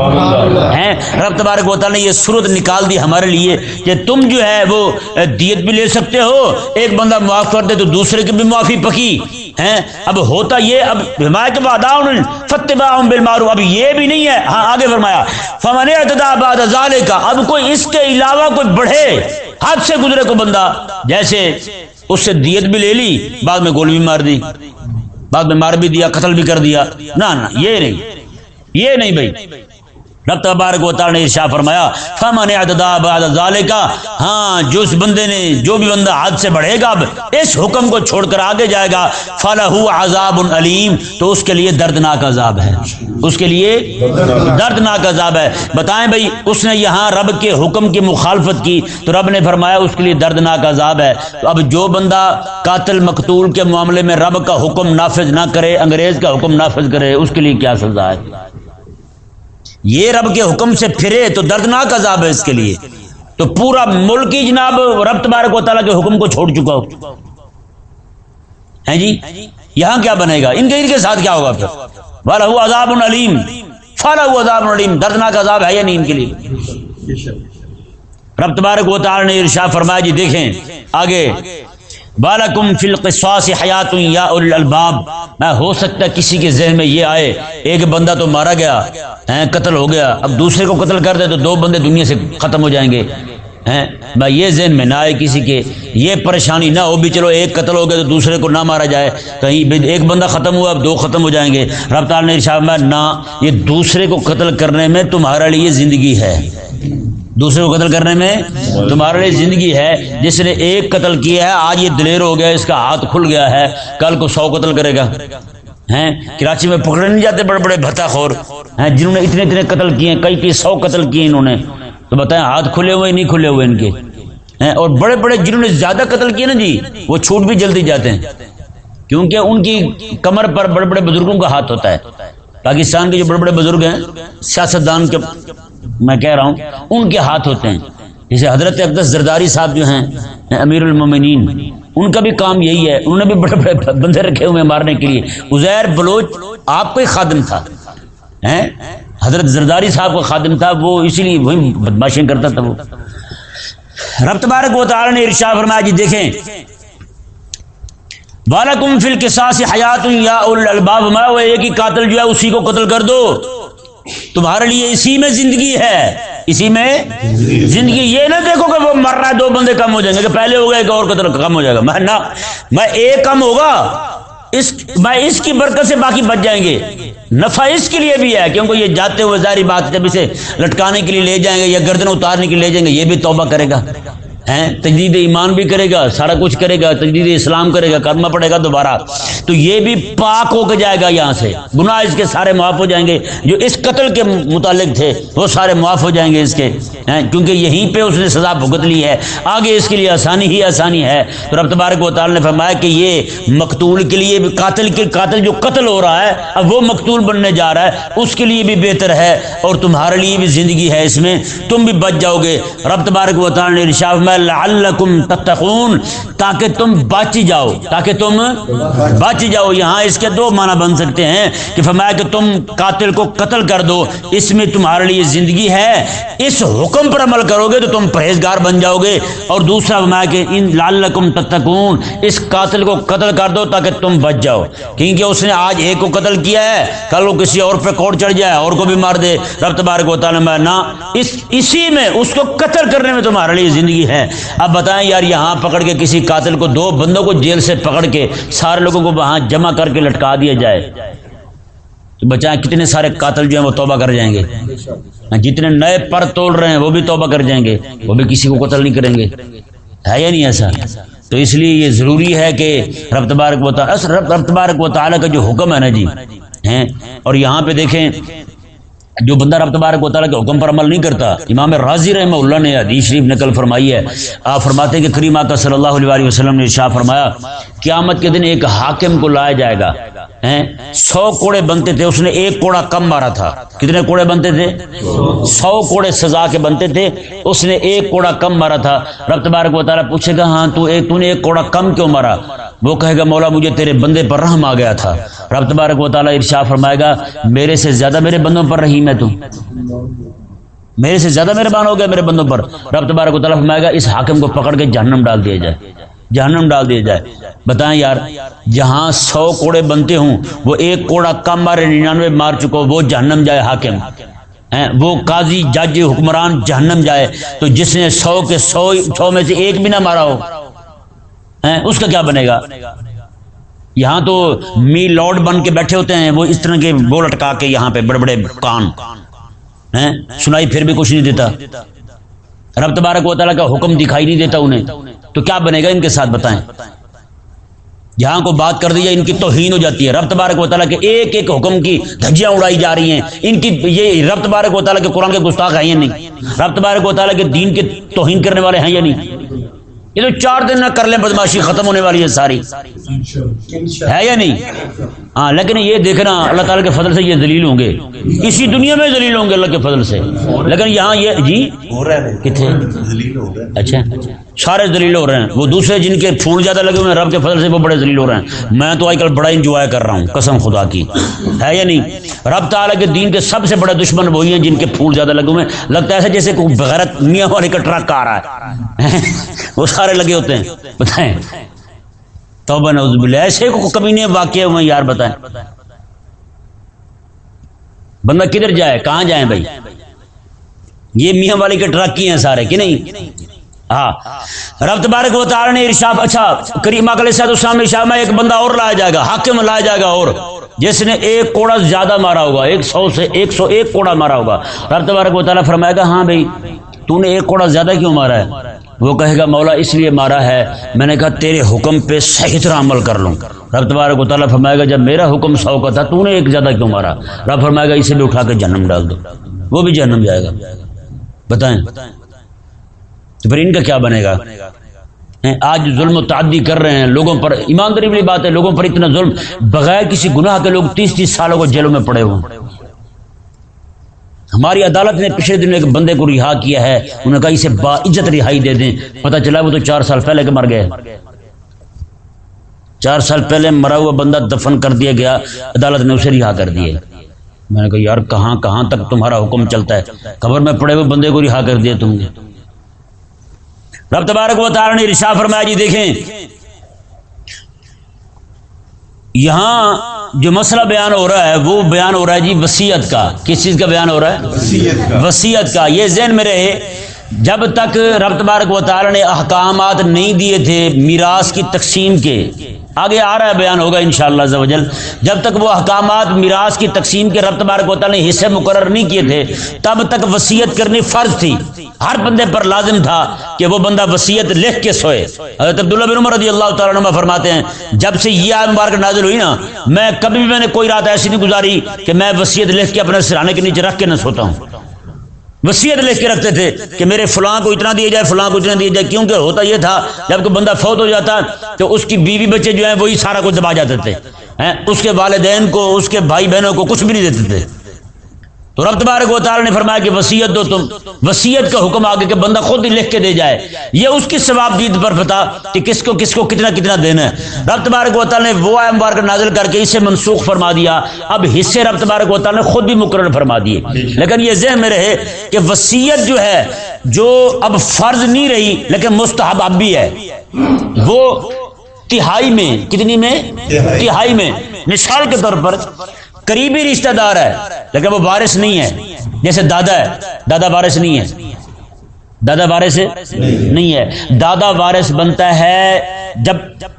ہیں؟ رب تبارک و تعالی نے یہ صورت نکال دی ہمارے لیے کہ تم جو ہے وہ دیت بھی لے سکتے ہو، ایک بندہ معاف کر دے تو دوسرے کی بھی معافی پکی۔ ہیں؟ اب ہوتا یہ، اب حمایت باداؤن فتباع بالمعروف۔ اب یہ بھی نہیں ہے۔ ہاں آگے فرمایا، فمن اعتداء بعد ذلك۔ اب کوئی اس کے علاوہ کوئی بڑھے ہاتھ سے گزرے کو بندہ، جیسے اس سے دیت بھی لے لی، بعد میں گول بھی مار دی۔ بعد میں مار بھی دیا، قتل بھی کر دیا۔ نہ نہ، یہ نہیں۔ یہ نہیں بھائی۔ رب تبارک و تعالی نے ارشاد فرمایا، فمن اعتدى بعد ذلك؟ ہاں جو اس بندے نے، جو بھی بندہ حد سے بڑھے گا، اب اس حکم کو چھوڑ کر آگے جائے گا فلہ عذاب علیم تو اس کے لیے دردناک عذاب ہے۔ اس کے لیے دردناک عذاب ہے۔ بتائیں بھائی، اس نے یہاں رب کے حکم کی مخالفت کی، تو رب نے فرمایا اس کے لیے دردناک عذاب ہے۔ تو اب جو بندہ قاتل مقتول کے معاملے میں رب کا حکم نافذ نہ کرے، انگریز کا حکم نافذ کرے، اس کے لیے کیا سزا ہے؟ یہ رب کے حکم سے پھرے تو دردناک عذاب ہے اس کے لیے۔ تو پورا ملک ہی جناب رب تبارک و تعالیٰ کے حکم کو چھوڑ چکا ہو۔ ہیں جی؟ یہاں کیا بنے گا؟ ان کے ان کے ساتھ کیا ہوگا پھر؟ والا عذاب العلیم فالا عذاب العلیم دردناک عذاب ہے یا نہیں ان کے لیے؟ رب تبارک و تعالیٰ نے ارشاد فرمایا جی دیکھیں آگے۔ بالکم فی القصاص حیات یا اول الالباب۔ میں ہو سکتا ہے کسی کے ذہن میں یہ آئے، ایک بندہ تو مارا گیا، ہیں، قتل ہو گیا، اب دوسرے کو قتل کر دے تو دو بندے دنیا سے ختم ہو جائیں گے۔ ہیں، میں یہ ذہن میں نہ آئے کسی کے۔ یہ پریشانی نہ ہو بھی چلو ایک قتل ہو گیا تو دوسرے کو نہ مارا جائے۔ کہیں ایک بندہ ختم ہوا، اب دو ختم ہو جائیں گے۔ رب تعالیٰ نے ارشاد میں نہ، یہ دوسرے کو قتل کرنے میں تمہارا لیے زندگی ہے۔ دوسرے کو قتل کرنے میں تمہارے لیے زندگی ہے، جس نے ایک قتل کیا ہے، آج یہ دلیر ہو گیا، اس کا ہاتھ کھل گیا ہے، کل کو سو قتل کرے گا۔ ہیں، کراچی میں پکڑے نہیں جاتے بڑے بڑے بھتا خور۔ ہیں، جنہوں نے اتنے اتنے قتل کیے ہیں کئی کئی سو قتل کیے انہوں نے۔ تو بتائیں، ہاتھ کھلے ہوئے، نہیں کھلے ہوئے ان کے؟ ہیں، اور بڑے بڑے جنہوں نے زیادہ قتل کیے نا جی وہ چھوٹ بھی جلدی جاتے ہیں۔ کیونکہ ان کی کمر پر بڑے بڑے بزرگوں کا ہاتھ ہوتا ہے۔ پاکستان کے جو بڑے بڑے بزرگ ہیں، سیاستدان کے میں کہہ رہا ہوں، ان کے ہاتھ ہوتے ہیں۔ جیسے حضرت اقدس زرداری صاحب جو ہیں، امیر المومنین، ان کا بھی کام یہی ہے۔ انہوں نے بھی بڑے بڑے بندے رکھے ہوئے مارنے کے لیے۔ عزیر بلوچ آپ کا خادم تھا حضرت زرداری صاحب کا خادم تھا، وہ اسی لیے وہی بدماشیں کرتا تھا وہ۔ رب تبارک و تعالی نے ارشاد فرمایا جی دیکھیں۔ بالکم فل کے ساتھ حیات یا الباب میں وہ ایک ہی قاتل جو ہے، اسی کو قتل کر دو۔ تمہارے لیے اسی میں زندگی ہے، اسی میں زندگی۔ یہ نہ دیکھو کہ وہ مر رہا ہے، دو بندے کم ہو جائیں گے، کہ پہلے ہو گیا، ایک اور قتل کم ہو جائے گا۔ میں نہ، میں ایک کم ہوگا، اس، میں اس کی برکت سے باقی بچ جائیں گے۔ نفع اس کے لیے بھی ہے، کیونکہ یہ جاتے ہوئے ظاہری بات جب اسے لٹکانے کے لیے لے جائیں گے یا گردن اتارنے کے لیے لے جائیں گے، یہ بھی توبہ کرے گا۔ تجدید ایمان بھی کرے گا، سارا کچھ کرے گا، تجدید اسلام کرے گا، کرنا پڑے گا دوبارہ۔ تو یہ بھی پاک ہو کے جائے گا یہاں سے۔ گناہ اس کے سارے معاف ہو جائیں گے۔ جو اس قتل کے متعلق تھے، وہ سارے معاف ہو جائیں گے اس کے۔ کیونکہ یہیں پہ اس نے سزا بھگت لی ہے۔ آگے اس کے لیے آسانی ہی آسانی ہے۔ تو رب تبارک و تعالی نے فرمایا کہ یہ مقتول کے لیے بھی قاتل کے قاتل جو قتل ہو رہا ہے، اب وہ مقتول بننے جا رہا ہے۔ اس کے لیے بھی بہتر ہے اور تمہارے لیے بھی زندگی ہے اس میں۔ تم بھی بچ جاؤ گے۔ رب تبارک و تعالی نے میں لعلکم تتقون، تاکہ تم بچ جاؤ، تاکہ تم بچ جاؤ۔ یہاں اس کے دو معنی بن سکتے ہیں کہ فرمایا کہ تم قاتل کو قتل کر دو، اس میں تمہارے لیے زندگی ہے۔ اس حکم پر عمل کرو گے تو تم پرہیزگار بن جاؤ گے۔ اور دوسرا فرمایا کہ ان لعلکم تتقون، اس قاتل کو قتل کر دو تاکہ تم بچ جاؤ۔ کیونکہ اس نے آج ایک کو قتل کیا ہے، کل وہ کسی اور پہ کوڑ چڑھ جائے، اور کو بھی مار دے۔ رب تبارک و تعالی نہ، اس، اسی میں اس کو قتل کرنے میں تمہارے لیے زندگی ہے۔ ہیں اب بتائیں یار، یہاں پکڑ کے کسی قاتل کو دو بندوں کو جیل سے پکڑ کے سارے لوگوں کو وہاں جمع کر کے لٹکا دیا جائے۔ تو بچائیں کتنے سارے قاتل جو ہیں وہ توبہ کر جائیں گے۔ ہاں، جتنے نئے پر توڑ رہے ہیں وہ بھی توبہ کر جائیں گے، وہ بھی کسی کو قتل نہیں کریں گے۔ ہے یا نہیں ایسا؟ تو اس لیے یہ ضروری ہے کہ رب تبارک و تعالی رب تبارک و تعالی کا جو حکم ہے نا جی ہیں، اور یہاں پہ دیکھیں جو بندہ رب تبارک و تعالیٰ کے حکم پر عمل نہیں کرتا، امام راضی رحمہ اللہ نے حدیث شریف نقل فرمائی ہے۔ آپ فرماتے کہ کریم آقا صلی اللہ علیہ وسلم نے شاہ فرمایا، قیامت کے دن ایک حاکم کو لایا جائے گا۔ سو کوڑے بنتے تھے، اس نے ایک کوڑا کم مارا تھا۔ کتنے کوڑے بنتے تھے؟ سو کوڑے سزا کے بنتے تھے۔ اس نے ایک کوڑا کم مارا تھا۔ رب تبارک و تعالیٰ پوچھے گا ہاں تو ایک تو نے ایک کوڑا کم کیوں مارا؟ وہ کہے گا، مولا، مجھے تیرے بندے پر رحم آ گیا تھا۔ رب تبارک و تعالیٰ ارشا فرمائے گا، میرے سے زیادہ میرے بندوں پر رحیم ہے تو۔ میرے سے زیادہ مہربان ہو گیا میرے بندوں پر۔ رب تبارک و تعالیٰ فرمائے گا، اس حاکم کو پکڑ کے جہنم ڈال دیا جائے۔ جہنم ڈال دیا جائے۔ بتائیں یار، جہاں سو کوڑے بنتے ہوں، وہ ایک کوڑا کم مارے ننانوے مار چکو، وہ جہنم جائے حاکم۔ وہ قاضی، جج، حکمران جہنم جائے۔ تو جس نے سو کے سو سو میں سے ایک بھی نہ مارا ہو اس کا کیا بنے گا؟ یہاں تو می لارڈ بن کے بیٹھے ہوتے ہیں، وہ اس طرح کے بول اٹکا کے یہاں پہ بڑے بڑے کان۔ سنائی پھر بھی کچھ نہیں دیتا۔ رب تبارک و تعالیٰ کا حکم دکھائی نہیں دیتا انہیں۔ تو کیا بنے گا ان کے ساتھ بتائیں؟ جہاں کو بات کر دیا ان کی توہین ہو جاتی ہے۔ رب تبارک و تعالیٰ کے ایک ایک حکم کی دھجیاں اڑائی جا رہی ہیں۔ ان کی یہ رب تبارک و تعالیٰ کے قرآن کے گستاخ ہیں یا نہیں؟ رب تبارک و تعالیٰ کے دین کے توہین کرنے والے ہیں یا نہیں؟ یہ تو چار دن نہ کر لیں، بدماشی ختم ہونے والی ہے ساری۔ ہے یا نہیں؟ ہاں لیکن یہ دیکھنا اللہ تعالیٰ کے فضل سے یہ دلیل ہوں گے۔ اسی دنیا میں دلیل ہوں گے اللہ کے فضل سے۔ لیکن یہاں یہ جی؟ کتنے؟ اچھا۔ سارے دلیل ہو رہے ہیں۔ وہ دوسرے جن کے پھول زیادہ لگے ہوئے ہیں رب کے فضل سے وہ بڑے دلیل ہو رہے ہیں۔ میں تو آج کل بڑا انجوائے کر رہا ہوں قسم خدا کی۔ ہے یا نہیں؟ رب تعالیٰ کے دین کے سب سے بڑے دشمن وہی ہیں جن کے پھول زیادہ لگے ہوئے ہیں۔ لگتا ہے ایسا جیسے کوئی بغیرت میاں والے کا ٹرک آ رہا ہے۔ وہ سارے لگے ہوتے ہیں۔ بتائیں۔ تو باللہ، ایسے کو کبھی نہیں واقع ہوئے یار بتائیں۔ بندہ کدھر جائے، کہاں جائیں بھائی؟ یہ میاں والی کے ٹرک ہیں سارے، کہ نہیں؟ ہاں۔ رب تبارک و تعالی نے ارشاد اچھا کریم علیہ السلام نے ارشاد میں ایک بندہ اور لایا جائے گا، حاکم لایا جائے گا اور، جس نے ایک کوڑا زیادہ مارا ہوگا، ایک سو سے ایک سو ایک کوڑا مارا ہوگا۔ رب تبارک و تعالی فرمائے گا ہاں بھائی، تو نے ایک کوڑا زیادہ کیوں مارا ہے؟ وہ کہے گا، مولا اس لیے مارا ہے، میں نے کہا تیرے حکم پہ صحیح طرح عمل کر لوں۔ رب تبارک و تعالیٰ فرمائے گا، جب میرا حکم سو کا تھا، تو نے ایک زیادہ کیوں مارا؟ رب فرمائے گا، اسے بھی اٹھا کے جنم ڈال دو، وہ بھی جنم جائے گا۔ بتائیں؟ تو پھر ان کا کیا بنے گا؟ آج ظلم و تعدی کر رہے ہیں، لوگوں پر ایمانداری والی بات ہے، لوگوں پر اتنا ظلم، بغیر کسی گناہ کے لوگ تیس تیس سالوں کو جیلوں میں پڑے ہوئے ہماری عدالت نے پچھلے دن ایک بندے کو رہا کیا ہے، انہوں نے کہا اسے با عزت رہائی دے دیں۔ پتہ چلا وہ تو چار سال پہلے کے مر گئے۔ چار سال پہلے مرا ہوا بندہ دفن کر دیا گیا، عدالت نے اسے رہا کر دیا میں نے کہا، یار، کہاں کہاں تک تمہارا حکم چلتا ہے؟ خبر میں پڑے ہوئے بندے کو رہا کر دیا تم۔ نے رب تبارک و تعالی نے رشا فرمایا جی دیکھیں یہاں جو مسئلہ بیان ہو رہا ہے وہ بیان ہو رہا ہے جی وسیعت کا۔ کس چیز کا بیان ہو رہا ہے؟ وسیعت کا۔ یہ ذہن میں رہے جب تک رب تبارک و تعالی نے احکامات نہیں دیے تھے میراث کی تقسیم کے، آگے آ رہا ہے، بیان ہوگا انشاءاللہ شاء اللہ جب تک وہ احکامات میراث کی تقسیم کے رب تبارک و تعالی نے حصے مقرر نہیں کیے تھے، تب تک وسیعت کرنی فرض تھی۔ ہر بندے پر لازم تھا کہ وہ بندہ وسیعت لکھ کے سوئے۔ حضرت عبداللہ بن عمر رضی اللہ تعالیٰ عنہ فرماتے ہیں، جب سے یہ آئے مبارک نازل ہوئی نا، میں کبھی بھی میں نے کوئی رات ایسی نہیں گزاری کہ میں وسیعت لکھ کے اپنے سرانے کے نیچے رکھ کے نہ سوتا ہوں۔ وسیعت لکھ کے رکھتے تھے کہ میرے فلاں کو اتنا دیا جائے، فلاں کو اتنا دیا جائے، کیونکہ ہوتا یہ تھا، جب کوئی بندہ فوت ہو جاتا تو اس کی بیوی بچے جو ہیں وہی سارا کچھ دبا جاتے تھے اس کے والدین کو، اس کے بھائی بہنوں کو کچھ بھی نہیں دیتے تھے۔ تو رب تبارک و تعالی نے فرمایا کہ وسیعت دو تم وسیعت کا حکم آگے کہ بندہ خود ہی لکھ کے دے جائے۔ یہ اس کی ثواب دید پر پتا کہ کس کو کس کو کتنا کتنا دینا ہے۔ رب تبارک و تعالی نے وہ آئے مبارک نازل کر کے اسے منسوخ فرما دیا۔ اب حصے رب تبارک و تعالی نے خود بھی مقرر فرما دیے۔ لیکن یہ ذہن میں رہے کہ وسیعت جو ہے جو اب فرض نہیں رہی لیکن مستحب اب بھی ہے۔ وہ تہائی میں کتنی میں؟ تہائی میں۔ مثال کے طور پر قریبی رشتہ دار ہے۔ لیکن وہ بارش نہیں ہے۔ جیسے دادا ہے۔ دادا بارش نہیں ہے۔ دادا وارث نہیں ہے۔ دادا وارث بنتا ہے۔ جب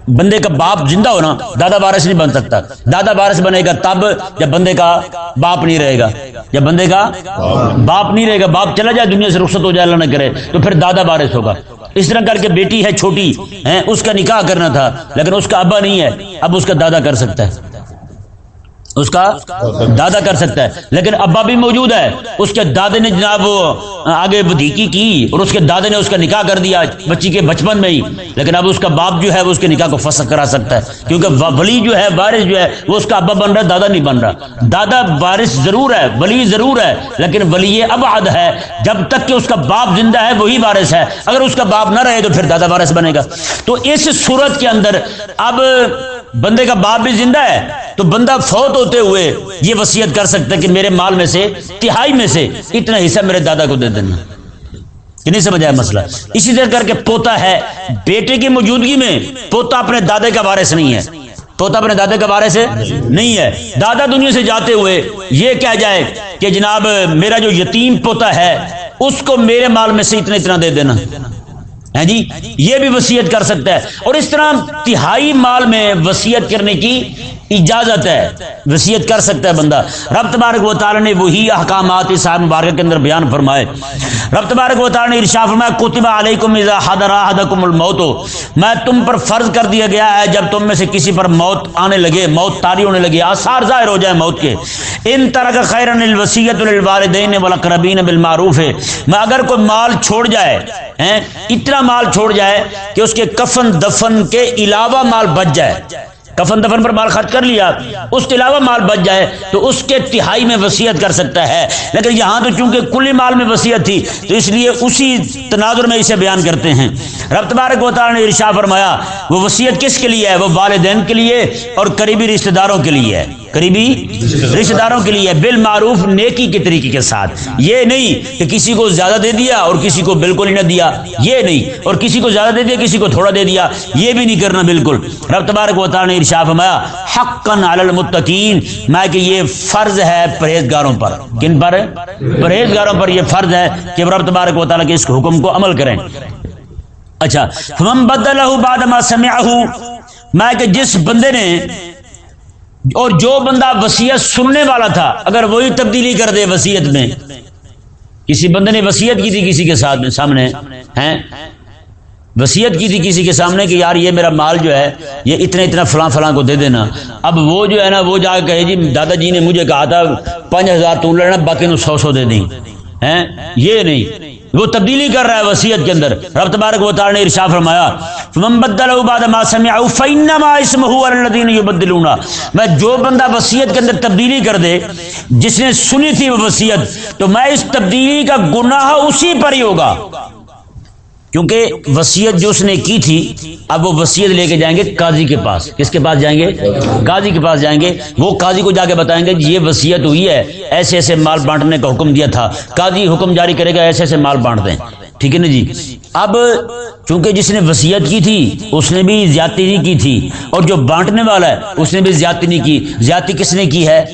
بندے کا باپ زندہ ہونا، دادا وارث نہیں بن سکتا۔ دادا وارث بنے گا تب جب بندے کا باپ نہیں رہے گا۔ جب بندے کا باپ نہیں رہے گا، باپ چلا جائے، دنیا سے رخصت ہو جائے، اللہ نہ کرے، تو پھر دادا وارث ہوگا۔ اس طرح کر کے بیٹی ہے، چھوٹی ہے اس کا نکاح کرنا تھا، لیکن اس کا ابا نہیں ہے۔ اب اس کا دادا کر سکتا ہے۔ اس کا دادا کر سکتا ہے۔ لیکن ابا بھی موجود ہے۔ اس کے دادے نے جناب آگے ودیقی کی اور اس کے دادے نے اس کا نکاح کر دیا بچی کے بچپن میں ہی۔ لیکن اب اس کا باپ جو ہے وہ اس کے نکاح کو فسخ کرا سکتا ہے۔ کیونکہ ولی جو ہے، وارث جو ہے، وہ اس کا ابا بن رہا ہے دادا نہیں بن رہا۔ دادا وارث ضرور ہے، ولی ضرور ہے، لیکن ولی ابعد ہے۔ جب تک کہ اس کا باپ زندہ ہے، وہی وارث ہے۔ اگر اس کا باپ نہ رہے تو پھر دادا وارث بنے گا۔ تو اس صورت کے اندر اب بندے کا باپ بھی زندہ ہے، تو بندہ فوت ہوتے ہوئے یہ وسیعت کر سکتا ہے کہ میرے مال میں سے، تہائی میں سے اتنا حصہ میرے دادا کو دے دینا۔ کہ نہیں سمجھ آیا مسئلہ؟ اسی طرح کر کے پوتا ہے، بیٹے کی موجودگی میں پوتا اپنے دادے کا وارث نہیں ہے۔ پوتا اپنے دادے کے بارے سے نہیں ہے۔ دادا دنیا سے جاتے ہوئے یہ کہہ جائے کہ جناب، میرا جو یتیم پوتا ہے، اس کو میرے مال میں سے اتنا اتنا دے دینا۔ ہے جی؟ یہ بھی وسیعت کر سکتا ہے۔ اور اس طرح تہائی مال میں وسیعت کرنے کی اجازت ہے وسیعت کر سکتا ہے بندہ۔ رب تبارک و تعالی نے وہی احکامات اس آیت مبارکہ کے اندر بیان فرمائے۔ رب تبارک و تعالی نے ارشاد فرمایا، کتب علیکم اذا حضر احدکم الموت میں تم پر فرض کر دیا گیا ہے، جب تم میں سے کسی پر موت آنے لگے، موت تاری ہونے لگے آثار ظاہر ہو جائے موت کے۔ ان طرح خیرن الوصیت للوالدین والاقربین بالمعروف ہے میں اگر کوئی مال چھوڑ جائے اتنا مال چھوڑ جائے کہ اس کے کفن دفن کے علاوہ مال بچ جائے کفن دفن پر مال خرچ کر لیا، اس کے علاوہ مال بچ جائے تو اس کے تہائی میں وسیعت کر سکتا ہے۔ لیکن یہاں تو چونکہ کلی مال میں وسیعت تھی، تو اس لیے اسی تناظر میں اسے بیان کرتے ہیں۔ رب تبارک و نے ارشا فرمایا، وہ وسیعت کس کے لیے ہے؟ وہ والدین کے لیے اور قریبی رشتہ داروں کے لیے ہے۔ قریبی رشتہ داروں کے لیے بالمعروف، نیکی کے طریقے کے ساتھ۔ یہ نہیں کہ کسی کو زیادہ دے دیا اور کسی کو بالکل ہی نہ دیا۔ یہ نہیں۔ اور کسی کو زیادہ دے دیا، کسی کو تھوڑا دے دیا۔ یہ بھی نہیں کرنا بالکل۔ رب تبارک و تعالی نے ارشاد فرمایا، حقا علی المتقین۔ میں کہ یہ فرض ہے پرہیزگاروں پر۔ کن پر؟ پرہیزگاروں پر یہ فرض ہے کہ رب تبارک و تعالی کے اس حکم کو عمل کریں۔ اچھا فمن بدلہ بعد ما سمعہ، میں کہ جس بندے نے اور جو بندہ وسیعت سننے والا تھا، اگر وہی تبدیلی کر دے وسیعت میں۔ کسی بندے نے وسیعت کی تھی کسی کے ساتھ میں، سامنے، ہیں؟ وسیعت کی تھی کسی کے سامنے کہ یار یہ میرا مال جو ہے، یہ اتنا اتنا فلاں فلاں کو دے دینا۔ اب وہ جو ہے نا، وہ جا کے کہے جی دادا جی نے مجھے کہا تھا، پانچ ہزار تو لینا باقی نو سو سو دے دیں۔ ہیں؟ یہ نہیں۔ وہ تبدیلی کر رہا ہے وسیعت کے اندر۔ رب تبارک و تعالی نے ارشاد فرمایا فمن بدلہ بعد ما سمعوا فانما اسمه على الذين يبدلون. میں جو بندہ وصیت کے اندر تبدیلی کر دے، جس نے سنی تھی وہ وصیت تو میں اس تبدیلی کا گناہ اسی پر ہی ہوگا۔ کیونکہ وسیعت جو اس نے کی تھی، اب وہ وسیعت لے کے جائیں گے قاضی کے پاس۔ کس کے پاس جائیں گے؟ قاضی کے پاس جائیں گے۔ وہ قاضی کو جا کے بتائیں گے، یہ وسیعت ہوئی ہے، ایسے ایسے مال بانٹنے کا حکم دیا تھا۔ قاضی حکم جاری کرے گا، ایسے ایسے مال بانٹ دیں۔ ٹھیک ہے نا جی؟ اب چونکہ جس نے وسیعت کی تھی، اس نے بھی زیادتی نہیں کی تھی۔ اور جو بانٹنے والا ہے، اس نے بھی زیادتی نہیں کی۔ زیادتی کس نے کی ہے؟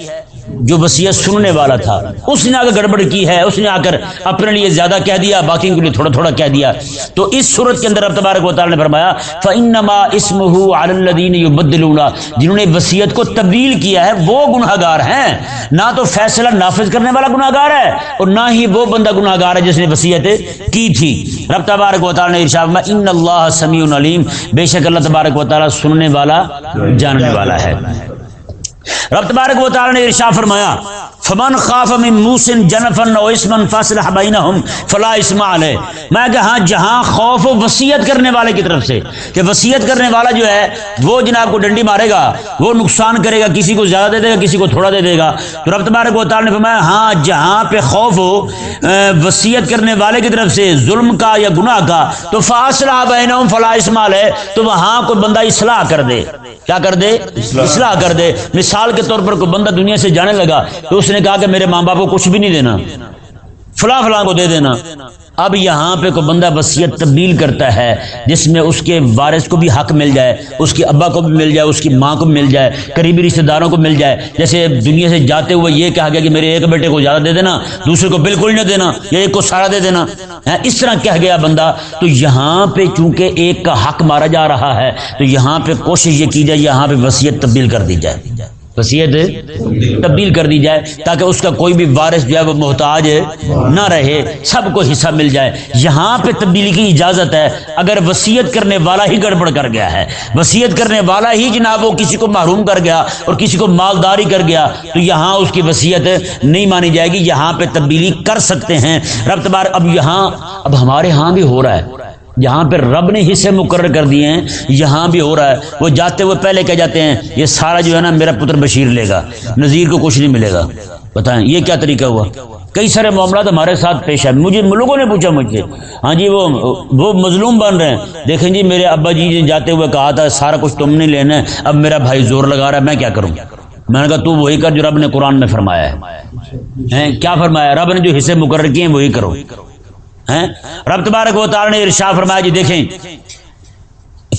جو وسیعت سننے والا تھا۔ اس نے آ کر گڑبڑ کی ہے، اس نے آ کر اپنے لیے زیادہ کہہ دیا باقی کے لیے تھوڑا تھوڑا کہہ دیا۔ تو اس صورت کے اندر اب تبارک و تعالی نے فرمایا فانما اسمه علی الذین یبدلون جنہوں نے وصیت کو تبدیل کیا ہے، وہ گناہ گار ہیں۔ نہ تو فیصلہ نافذ کرنے والا گناہ گار ہے اور نہ ہی وہ بندہ گناہ گار ہے جس نے وصیت کی تھی۔ رب تبارک و تعالی نے ارشاد میں ان اللہ سمیع علیم بے شک اللہ تبارک و تعالی سننے والا، جاننے والا ہے۔ رب تبارک و تعالی نے ارشاد فرمایا، فمن خاف من موسن جنفن او اسمن فاصلح بینہم فلا اسم علیہ میں کہ ہاں جہاں خوف و وصیت کرنے والے کی طرف سے، کہ وصیت کرنے والا جو ہے، وہ جناب کو ڈنڈی مارے گا، وہ نقصان کرے گا، کسی کو زیادہ دے دے گا، کسی کو تھوڑا دے دے گا۔ تو رب تبارک و تعالی نے فرمایا ہاں جہاں پہ خوف ہو وصیت کرنے والے کی طرف سے، ظلم کا یا گناہ کا، تو فاصلہ بینہم فلا اسم علیہ تو وہاں کوئی بندہ اصلاح کر دے۔ کیا کر دے؟ اصلاح۔ کر دے۔ مثال کے طور پر کوئی بندہ دنیا سے جانے لگا تو اس نے کہا کہ میرے ماں باپ کو کچھ بھی نہیں دینا۔ فلاں فلاں کو دے دینا۔ اب یہاں پہ کوئی بندہ وصیت تبدیل کرتا ہے، جس میں اس کے وارث کو بھی حق مل جائے، اس کی ابا کو بھی مل جائے، اس کی ماں کو مل جائے، قریبی رشتہ داروں کو مل جائے۔ جیسے دنیا سے جاتے ہوئے یہ کہا گیا کہ میرے ایک بیٹے کو زیادہ دے دینا، دوسرے کو بالکل نہ دینا، یا ایک کو سارا دے دینا۔ ہاں، اس طرح کہہ گیا بندہ۔ تو یہاں پہ چونکہ ایک کا حق مارا جا رہا ہے، تو یہاں پہ کوشش یہ کی جائے، یہاں پہ وصیت تبدیل کر دی جائے۔ وسیعت تبدیل کر دی جائے تاکہ اس کا کوئی بھی وارث جو ہے وہ محتاج نہ رہے، سب کو حصہ مل جائے۔ یہاں پہ تبدیلی کی اجازت ہے۔ اگر وسیعت کرنے والا ہی گڑبڑ کر گیا ہے وسیعت کرنے والا ہی جناب وہ کسی کو محروم کر گیا اور کسی کو مالداری کر گیا، تو یہاں اس کی وسیعت نہیں مانی جائے گی۔ یہاں پہ تبدیلی کر سکتے ہیں۔ رب تبار اب یہاں، اب ہمارے ہاں بھی ہو رہا ہے۔ جہاں پہ رب نے حصے مقرر کر دیے ہیں یہاں بھی ہو رہا ہے۔ وہ جاتے ہوئے پہلے کہہ جاتے ہیں؟ یہ سارا جو ہے نا میرا پتر بشیر لے گا۔ نذیر کو کچھ نہیں ملے گا۔ بتائیں یہ کیا طریقہ ہوا؟ کئی سارے معاملات ہمارے ساتھ پیش ہے مجھے لوگوں نے پوچھا مجھ سے۔ ہاں جی وہ وہ مظلوم بن رہے ہیں۔ دیکھیں جی میرے ابا جی نے جاتے ہوئے کہا تھا سارا کچھ تم نے لینا ہے اب میرا بھائی زور لگا رہا ہے میں کیا کروں؟ میں نے کہا تو وہی کر جو رب نے قرآن میں فرمایا ہے۔ کیا فرمایا؟ رب نے جو حصے مقرر کیے ہیں وہی کرو۔ ہیں؟ رب تبارک و تعالی نے ارشا فرمایا جی دیکھیں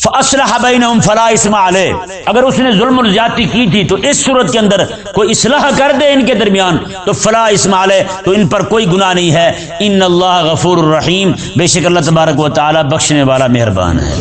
فصلح بینہم فلا اسم علیہ اگر اس نے ظلم و زیادتی کی تھی تو اس صورت کے اندر کوئی اصلاح کر دے ان کے درمیان، تو فلا اسم علیہ تو ان پر کوئی گناہ نہیں ہے۔ ان اللہ غفور الرحیم بے شک اللہ تبارک و تعالی بخشنے والا مہربان ہے۔